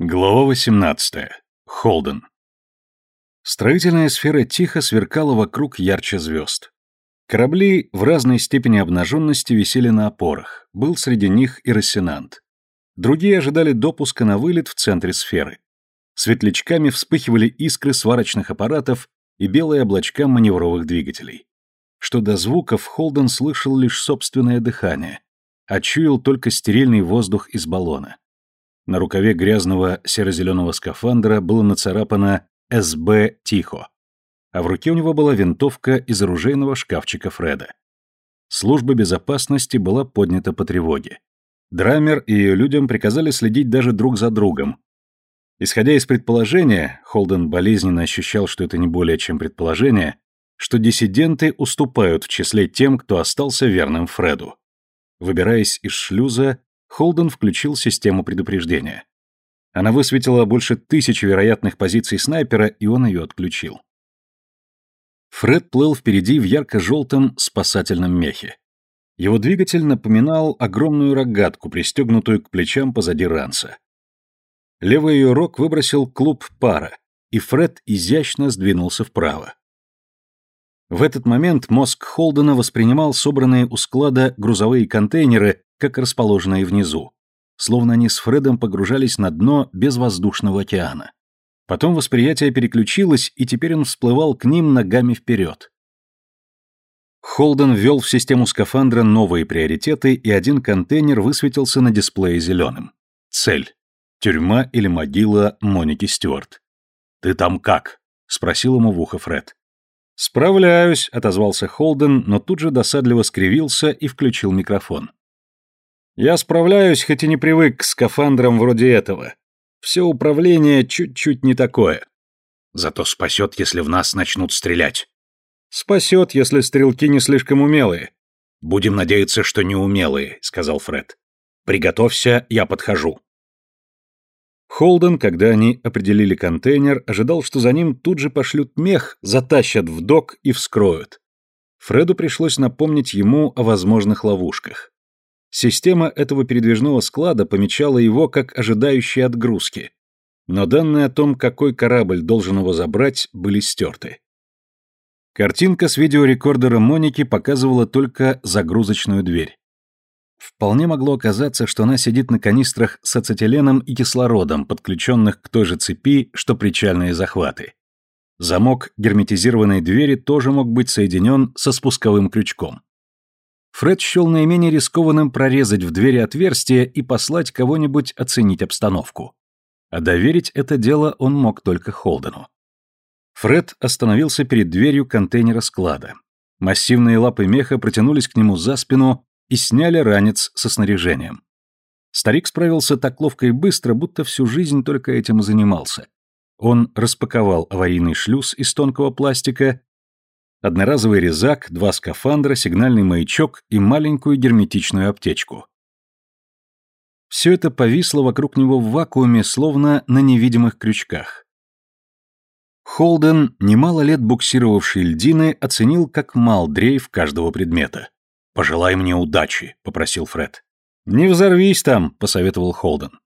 Глава 18. Холден. Строительная сфера тихо сверкала вокруг ярче звезд. Корабли в разной степени обнаженности висели на опорах, был среди них и Рассенант. Другие ожидали допуска на вылет в центре сферы. Светлячками вспыхивали искры сварочных аппаратов и белые облачка маневровых двигателей. Что до звуков, Холден слышал лишь собственное дыхание, а чуял только стерильный воздух из баллона. На рукаве грязного серо-зеленого скафандра было нацарапано «СБ Тихо», а в руке у него была винтовка из оружейного шкафчика Фреда. Служба безопасности была поднята по тревоге. Драмер и ее людям приказали следить даже друг за другом. Исходя из предположения, Холден болезненно ощущал, что это не более чем предположение, что диссиденты уступают в числе тем, кто остался верным Фреду. Выбираясь из шлюза, Холден включил систему предупреждения. Она высветила больше тысячи вероятных позиций снайпера, и он ее отключил. Фред плыл впереди в ярко-желтом спасательном мехе. Его двигатель напоминал огромную рогатку, пристегнутую к плечам позади ранца. Левый ее рог выбросил клуб пара, и Фред изящно сдвинулся вправо. В этот момент мозг Холдена воспринимал собранные у склада грузовые контейнеры как расположенные внизу, словно они с Фредом погружались на дно безвоздушного океана. Потом восприятие переключилось, и теперь он всплывал к ним ногами вперед. Холден ввел в систему скафандра новые приоритеты, и один контейнер высветился на дисплее зеленым. Цель. Тюрьма или могила Моники Стюарт. «Ты там как?» — спросил ему в ухо Фред. «Справляюсь», — отозвался Холден, но тут же досадливо скривился и включил микрофон. Я справляюсь, хоть и не привык к скафандрам вроде этого. Все управление чуть-чуть не такое. Зато спасет, если в нас начнут стрелять. Спасет, если стрелки не слишком умелые. Будем надеяться, что не умелые, сказал Фред. Приготовься, я подхожу. Холден, когда они определили контейнер, ожидал, что за ним тут же пошлют мех, затащат в док и вскроют. Фреду пришлось напомнить ему о возможных ловушках. Система этого передвижного склада помечала его как ожидающий отгрузки, но данные о том, какой корабль должен его забрать, были стерты. Картинка с видеорекордера Моники показывала только загрузочную дверь. Вполне могло оказаться, что она сидит на канистрах с ацетиленом и кислородом, подключенных к той же цепи, что причальные захваты. Замок герметизированной двери тоже мог быть соединен со спусковым крючком. Фред счел наименее рискованным прорезать в двери отверстие и послать кого-нибудь оценить обстановку. А доверить это дело он мог только Холдену. Фред остановился перед дверью контейнера склада. Массивные лапы меха протянулись к нему за спину и сняли ранец со снаряжением. Старик справился так ловко и быстро, будто всю жизнь только этим и занимался. Он распаковал аварийный шлюз из тонкого пластика одноразовый резак, два скафандра, сигнальный маячок и маленькую герметичную аптечку. Все это повисло вокруг него в вакууме, словно на невидимых крючках. Холден, немало лет буксировавший льдины, оценил, как мал дрейф каждого предмета. «Пожелай мне удачи», — попросил Фред. «Не взорвись там», — посоветовал Холден.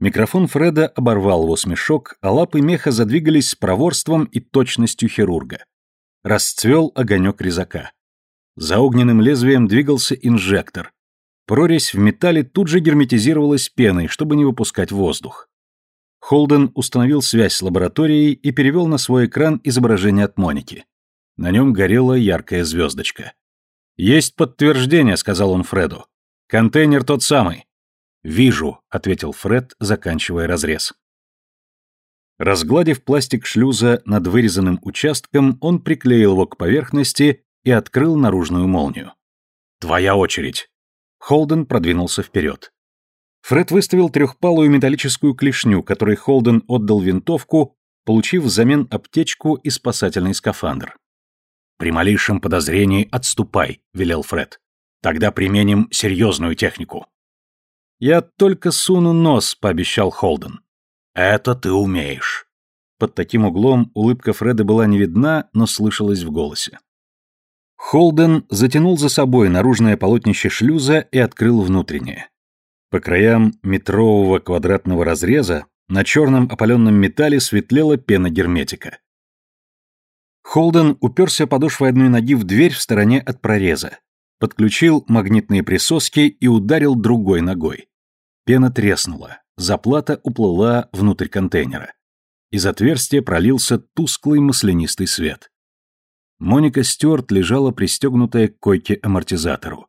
Микрофон Фреда оборвал его смешок, а лапы меха задвигались с проворством и точностью хирурга. Расцвел огонек резака. За огненным лезвием двигался инжектор. Прорезь в металле тут же герметизировалась пеной, чтобы не выпускать воздух. Холден установил связь с лабораторией и перевел на свой экран изображение от Моники. На нем горела яркая звездочка. «Есть подтверждение», — сказал он Фреду. «Контейнер тот самый». «Вижу», — ответил Фред, заканчивая разрез. Разгладив пластик шлюза над вырезанным участком, он приклеил его к поверхности и открыл наружную молнию. «Твоя очередь!» Холден продвинулся вперед. Фред выставил трехпалую металлическую клешню, которой Холден отдал винтовку, получив взамен аптечку и спасательный скафандр. «При малейшем подозрении отступай», — велел Фред. «Тогда применим серьезную технику». «Я только суну нос», — пообещал Холден. «Это ты умеешь». Под таким углом улыбка Фреда была не видна, но слышалась в голосе. Холден затянул за собой наружное полотнище шлюза и открыл внутреннее. По краям метрового квадратного разреза На черном опаленном металле светлела пена герметика. Холден уперся подошвой одной ноги в дверь в стороне от прореза, подключил магнитные присоски и ударил другой ногой. Пена треснула, заплата уплыла внутрь контейнера. Из отверстия пролился тусклый маслянистый свет. Моника Стюарт лежала пристегнутая к койке-амортизатору.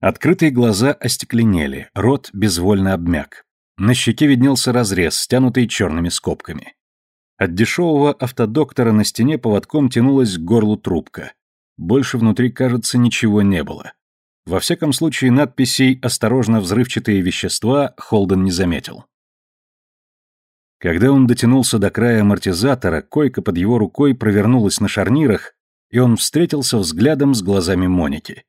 Открытые глаза остекленели, рот безвольно обмяк. На щеке виднелся разрез, стянутый черными скобками. От дешевого автодоктора на стене поводком тянулась к горлу трубка. Больше внутри, кажется, ничего не было. Во всяком случае, надписей «Осторожно, взрывчатые вещества» Холден не заметил. Когда он дотянулся до края амортизатора, койка под его рукой провернулась на шарнирах, и он встретился взглядом с глазами Моники.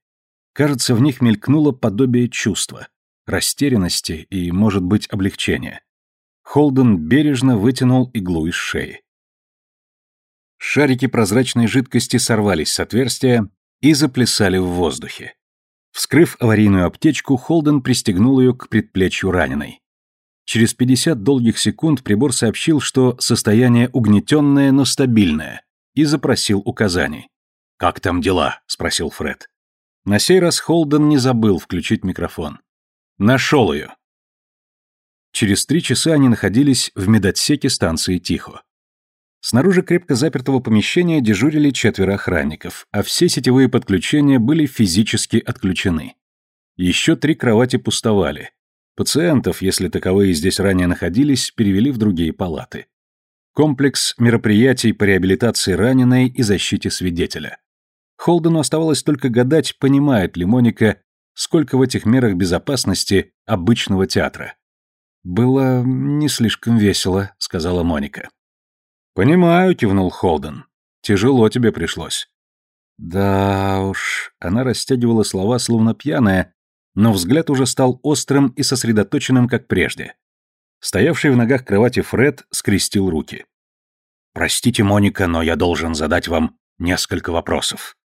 Кажется, в них мелькнуло подобие чувства, растерянности и, может быть, облегчения. Холден бережно вытянул иглу из шеи. Шарики прозрачной жидкости сорвались с отверстия и заплясали в воздухе. Вскрыв аварийную аптечку, Холден пристегнул ее к предплечью раненой. Через 50 долгих секунд прибор сообщил, что состояние угнетенное, но стабильное, и запросил указаний. «Как там дела?» — спросил Фред. На сей раз Холден не забыл включить микрофон. «Нашел ее!» Через три часа они находились в медотсеке станции Тихо. Снаружи крепко запертого помещения дежурили четверо охранников, а все сетевые подключения были физически отключены. Еще три кровати пустовали. Пациентов, если таковые здесь ранее находились, перевели в другие палаты. Комплекс мероприятий по реабилитации раненой и защите свидетеля. Холдену оставалось только гадать, понимает ли Моника, сколько в этих мерах безопасности обычного театра. «Было не слишком весело», — сказала Моника. «Понимаю», — кивнул Холден. «Тяжело тебе пришлось». «Да уж», — она растягивала слова, словно пьяная, но взгляд уже стал острым и сосредоточенным, как прежде. Стоявший в ногах кровати Фред скрестил руки. «Простите, Моника, но я должен задать вам несколько вопросов».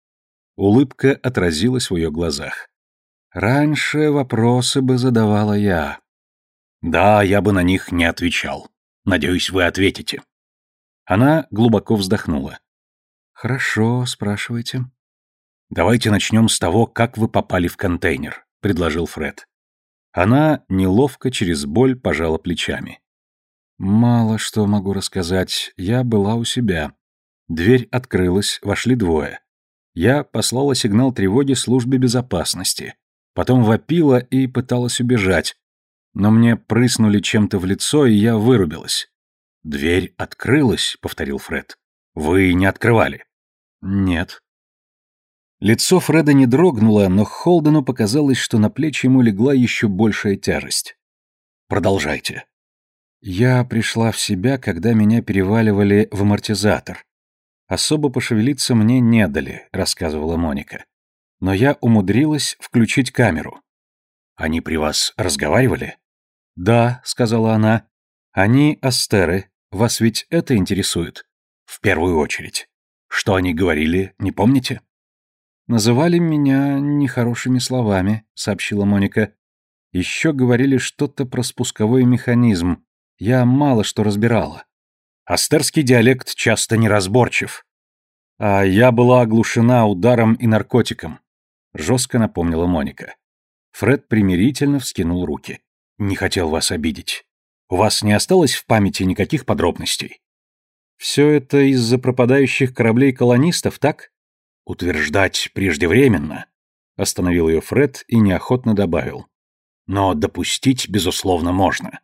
Улыбка отразилась в ее глазах. «Раньше вопросы бы задавала я». «Да, я бы на них не отвечал. Надеюсь, вы ответите». Она глубоко вздохнула. «Хорошо, спрашивайте». «Давайте начнем с того, как вы попали в контейнер», — предложил Фред. Она неловко через боль пожала плечами. «Мало что могу рассказать. Я была у себя. Дверь открылась, вошли двое. Я послала сигнал тревоги службе безопасности. Потом вопила и пыталась убежать. Но мне прыснули чем-то в лицо, и я вырубилась. «Дверь открылась», — повторил Фред. «Вы не открывали?» «Нет». Лицо Фреда не дрогнуло, но Холдену показалось, что на плечи ему легла еще большая тяжесть. «Продолжайте». «Я пришла в себя, когда меня переваливали в амортизатор. Особо пошевелиться мне не дали», — рассказывала Моника. «Но я умудрилась включить камеру». «Они при вас разговаривали?» «Да», — сказала она. «Они астеры. Вас ведь это интересует?» «В первую очередь. Что они говорили, не помните?» «Называли меня нехорошими словами», — сообщила Моника. «Еще говорили что-то про спусковой механизм. Я мало что разбирала». «Астерский диалект часто неразборчив». «А я была оглушена ударом и наркотиком», — жестко напомнила Моника. Фред примирительно вскинул руки. «Не хотел вас обидеть. У вас не осталось в памяти никаких подробностей? Все это из-за пропадающих кораблей колонистов, так? Утверждать преждевременно. Остановил ее Фред и неохотно добавил. Но допустить, безусловно, можно.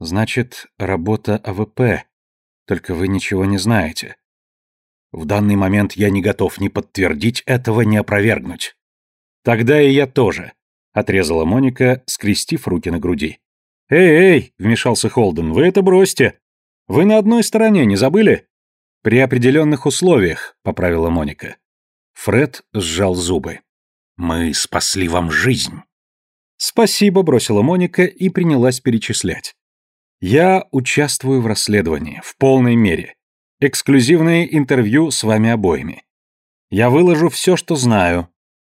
Значит, работа АВП. Только вы ничего не знаете. В данный момент я не готов ни подтвердить этого, ни опровергнуть. Тогда и я тоже, отрезала Моника, скрестив руки на груди. «Эй, эй!» — вмешался Холден. «Вы это бросьте! Вы на одной стороне, не забыли?» «При определенных условиях», — поправила Моника. Фред сжал зубы. «Мы спасли вам жизнь». «Спасибо», — бросила Моника и принялась перечислять. «Я участвую в расследовании, в полной мере. Эксклюзивные интервью с вами обоими. Я выложу все, что знаю.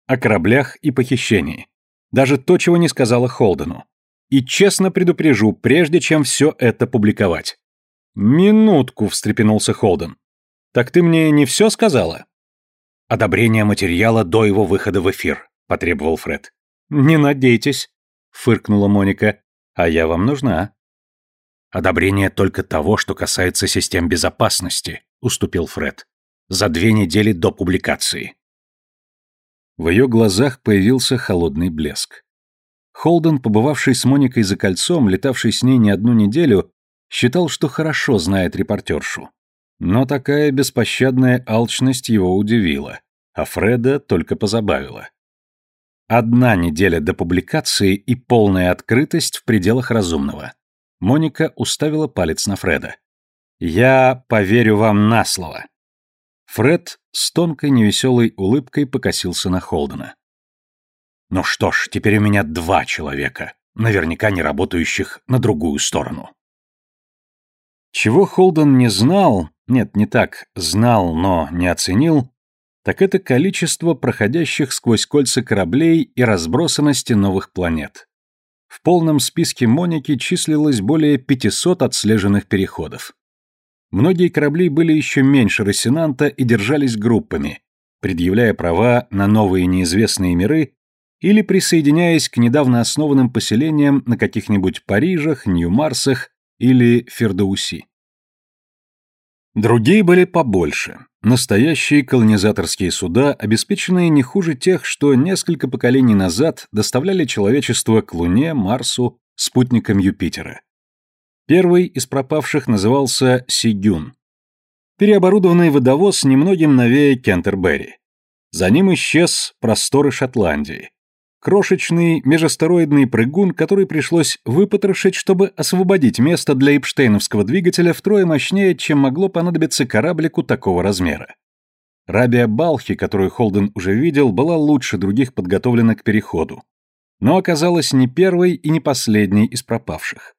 О кораблях и похищении. Даже то, чего не сказала Холдену. И честно предупрежу, прежде чем все это публиковать. Минутку, встрепенулся Холден. Так ты мне не все сказала? Одобрение материала до его выхода в эфир, потребовал Фред. Не надейтесь, фыркнула Моника. А я вам нужна. Одобрение только того, что касается систем безопасности, уступил Фред. За две недели до публикации. В ее глазах появился холодный блеск. Холден, побывавший с Моникой за кольцом, летавший с ней не одну неделю, считал, что хорошо знает репортершу. Но такая беспощадная алчность его удивила, а Фреда только позабавила. Одна неделя до публикации и полная открытость в пределах разумного. Моника уставила палец на Фреда. «Я поверю вам на слово». Фред с тонкой невеселой улыбкой покосился на Холдена. «Ну что ж, теперь у меня два человека, наверняка не работающих на другую сторону». Чего Холден не знал, нет, не так, знал, но не оценил, так это количество проходящих сквозь кольца кораблей и разбросанности новых планет. В полном списке Моники числилось более 500 отслеженных переходов. Многие корабли были еще меньше Рассенанта и держались группами, предъявляя права на новые неизвестные миры или присоединяясь к недавно основанным поселениям на каких-нибудь Парижах, Нью-Марсах или Фердауси. Другие были побольше. Настоящие колонизаторские суда, обеспеченные не хуже тех, что несколько поколений назад доставляли человечество к Луне, Марсу, спутникам Юпитера. Первый из пропавших назывался Сигюн. Переоборудованный водовоз немногим новее Кентербери. За ним исчез просторы Шотландии. Крошечный межастероидный прыгун, который пришлось выпотрошить, чтобы освободить место для эпштейновского двигателя втрое мощнее, чем могло понадобиться кораблику такого размера. Рабия Балхи, которую Холден уже видел, была лучше других подготовлена к переходу, но оказалась не первой и не последней из пропавших.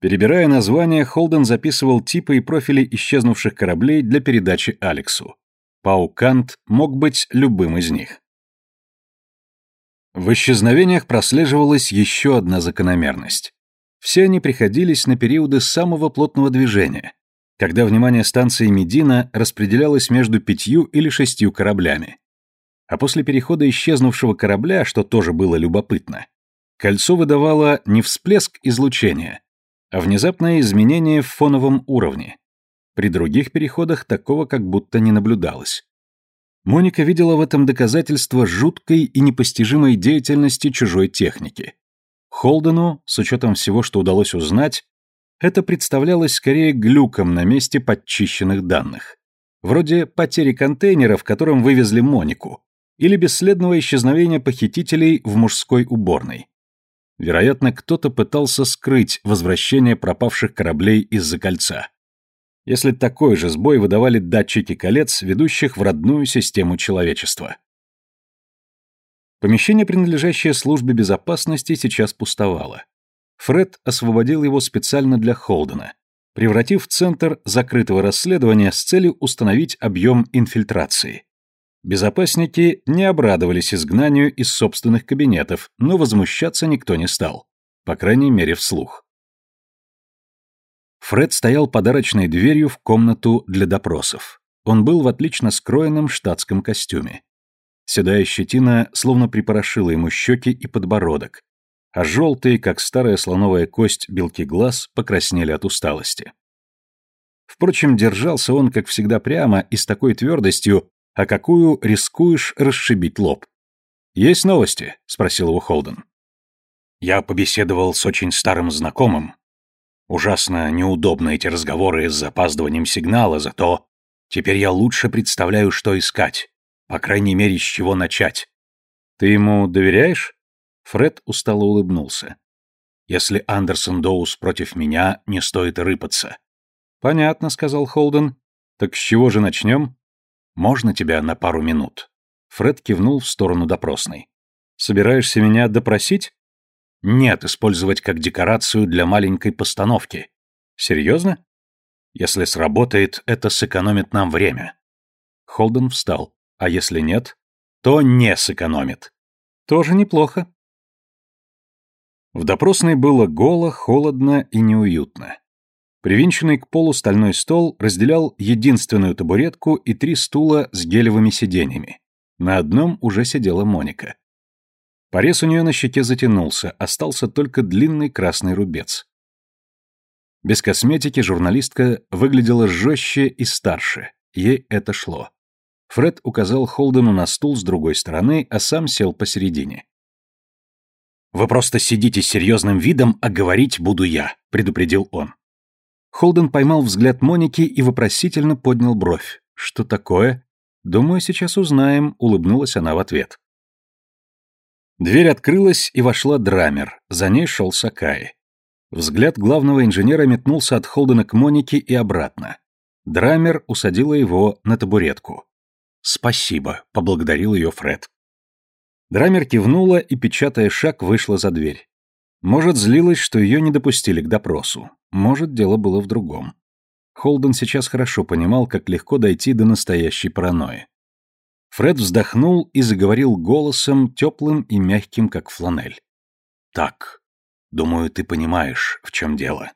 Перебирая названия, Холден записывал типы и профили исчезнувших кораблей для передачи Алексу. Паукант мог быть любым из них. В исчезновениях прослеживалась еще одна закономерность. Все они приходились на периоды самого плотного движения, когда внимание станции Медина распределялось между пятью или шестью кораблями. А после перехода исчезнувшего корабля, что тоже было любопытно, кольцо выдавало не всплеск излучения, а внезапное изменение в фоновом уровне. При других переходах такого как будто не наблюдалось. Моника видела в этом доказательство жуткой и непостижимой деятельности чужой техники. Холдену, с учетом всего, что удалось узнать, это представлялось скорее глюком на месте подчищенных данных. Вроде потери контейнера, в котором вывезли Монику, или бесследного исчезновения похитителей в мужской уборной. Вероятно, кто-то пытался скрыть возвращение пропавших кораблей из-за кольца. Если такой же сбой выдавали датчики колец, ведущих в родную систему человечества. Помещение, принадлежащее службе безопасности, сейчас пустовало. Фред освободил его специально для Холдена, превратив в центр закрытого расследования с целью установить объем инфильтрации. Безопасники не обрадовались изгнанию из собственных кабинетов, но возмущаться никто не стал. По крайней мере, вслух. Фред стоял подарочной дверью в комнату для допросов. Он был в отлично скроенном штатском костюме. Седая щетина словно припорошила ему щеки и подбородок, а желтые, как старая слоновая кость, белки глаз покраснели от усталости. Впрочем, держался он, как всегда, прямо и с такой твердостью, а какую рискуешь расшибить лоб. «Есть новости?» — спросил его Холден. «Я побеседовал с очень старым знакомым. Ужасно неудобно эти разговоры с запаздыванием сигнала, зато теперь я лучше представляю, что искать. По крайней мере, с чего начать». «Ты ему доверяешь?» Фред устало улыбнулся. «Если Андерсон Доус против меня, не стоит рыпаться». «Понятно», — сказал Холден. «Так с чего же начнем?» Можно тебя на пару минут?» Фред кивнул в сторону допросной. «Собираешься меня допросить?» «Нет, использовать как декорацию для маленькой постановки». «Серьезно?» «Если сработает, это сэкономит нам время». Холден встал. «А если нет?» «То не сэкономит». «Тоже неплохо». В допросной было голо, холодно и неуютно. Привинченный к полу стальной стол разделял единственную табуретку и три стула с гелевыми сиденьями. На одном уже сидела Моника. Порез у нее на щеке затянулся, остался только длинный красный рубец. Без косметики журналистка выглядела жестче и старше, ей это шло. Фред указал Холдену на стул с другой стороны, а сам сел посередине. «Вы просто сидите с серьезным видом, а говорить буду я», — предупредил он. Холден поймал взгляд Моники и вопросительно поднял бровь. «Что такое?» «Думаю, сейчас узнаем», — улыбнулась она в ответ. Дверь открылась, и вошла Драмер, за ней шел Сакаи. Взгляд главного инженера метнулся от Холдена к Монике и обратно. Драмер усадила его на табуретку. «Спасибо», — поблагодарил ее Фред. Драмер кивнула и, печатая шаг, вышла за дверь. Может, злилась, что ее не допустили к допросу. Может, дело было в другом. Холден сейчас хорошо понимал, как легко дойти до настоящей паранойи. Фред вздохнул и заговорил голосом, теплым и мягким, как фланель. «Так, думаю, ты понимаешь, в чем дело».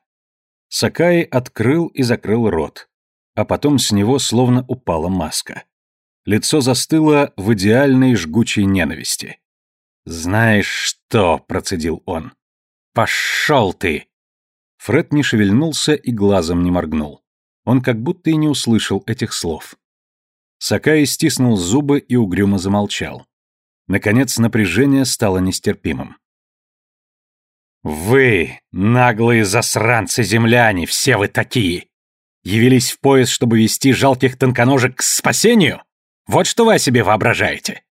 Сакаи открыл и закрыл рот, а потом с него словно упала маска. Лицо застыло в идеальной жгучей ненависти. «Знаешь что?» — процедил он. «Пошел ты!» Фред не шевельнулся и глазом не моргнул. Он как будто и не услышал этих слов. Сакаи стиснул зубы и угрюмо замолчал. Наконец напряжение стало нестерпимым. «Вы, наглые засранцы-земляне, все вы такие! Явились в поезд, чтобы вести жалких тонконожек к спасению? Вот что вы о себе воображаете.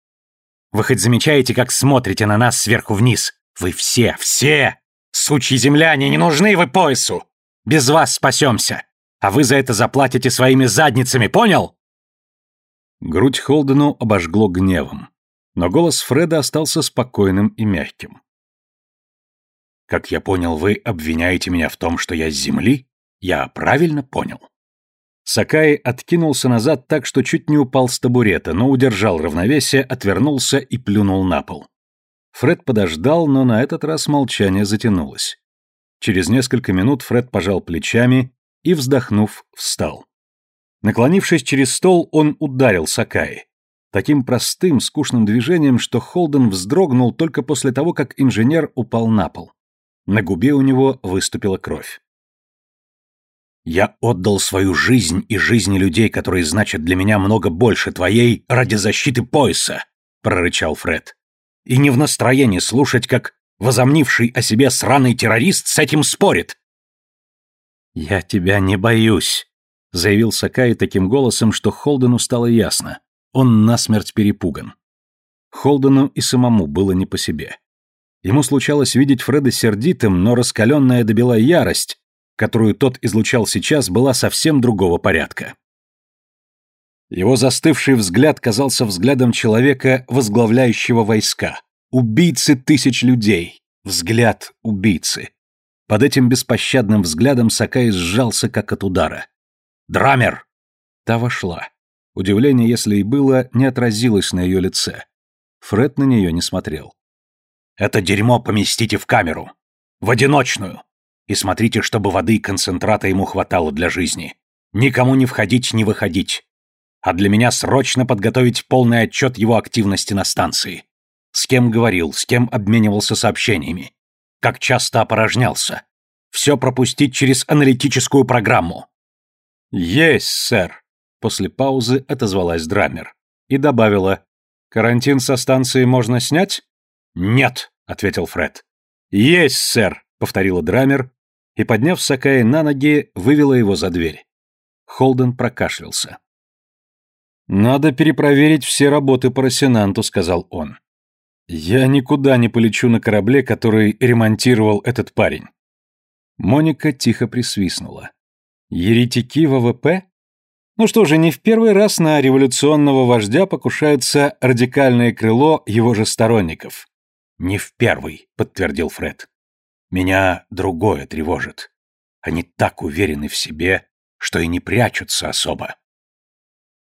Вы хоть замечаете, как смотрите на нас сверху вниз? Вы все, все, сучьи земляне, не нужны вы поясу. Без вас спасемся. А вы за это заплатите своими задницами, понял? Грудь Холдену обожгло гневом, но голос Фреда остался спокойным и мягким. «Как я понял, вы обвиняете меня в том, что я с земли? Я правильно понял?» Сакаи откинулся назад так, что чуть не упал с табурета, но удержал равновесие, отвернулся и плюнул на пол. Фред подождал, но на этот раз молчание затянулось. Через несколько минут Фред пожал плечами и, вздохнув, встал. Наклонившись через стол, он ударил Сакаи. Таким простым, скучным движением, что Холден вздрогнул только после того, как инженер упал на пол. На губе у него выступила кровь. Я отдал свою жизнь и жизни людей, которые значат для меня много больше твоей, ради защиты пояса, прорычал Фред. И не в настроении слушать, как возомнивший о себе сраный террорист с этим спорит. Я тебя не боюсь, заявил Сакай таким голосом, что Холдену стало ясно. Он насмерть перепуган. Холдену и самому было не по себе. Ему случалось видеть Фреда сердитым, но раскаленная до бела ярость которую тот излучал сейчас, была совсем другого порядка. Его застывший взгляд казался взглядом человека, возглавляющего войска, убийцы тысяч людей, взгляд убийцы. Под этим беспощадным взглядом Сакай сжался, как от удара. «Драмер!» Та вошла. Удивление, если и было, не отразилось на ее лице. Фред на нее не смотрел. «Это дерьмо поместите в камеру. В одиночную. И смотрите, чтобы воды и концентрата ему хватало для жизни. Никому не входить, не выходить. А для меня срочно подготовить полный отчет его активности на станции. С кем говорил, с кем обменивался сообщениями. Как часто опорожнялся. Все пропустить через аналитическую программу. «Есть, сэр», — после паузы отозвалась Драмер. И добавила, «Карантин со станции можно снять?» «Нет», — ответил Фред. «Есть, сэр», — повторила Драмер и, подняв Сакая на ноги, вывела его за дверь. Холден прокашлялся. «Надо перепроверить все работы по Росинанту», — сказал он. «Я никуда не полечу на корабле, который ремонтировал этот парень». Моника тихо присвистнула. «Еретики ВВП? Ну что же, не в первый раз на революционного вождя покушается радикальное крыло его же сторонников». «Не в первый», — подтвердил Фред. Меня другое тревожит. Они так уверены в себе, что и не прячутся особо.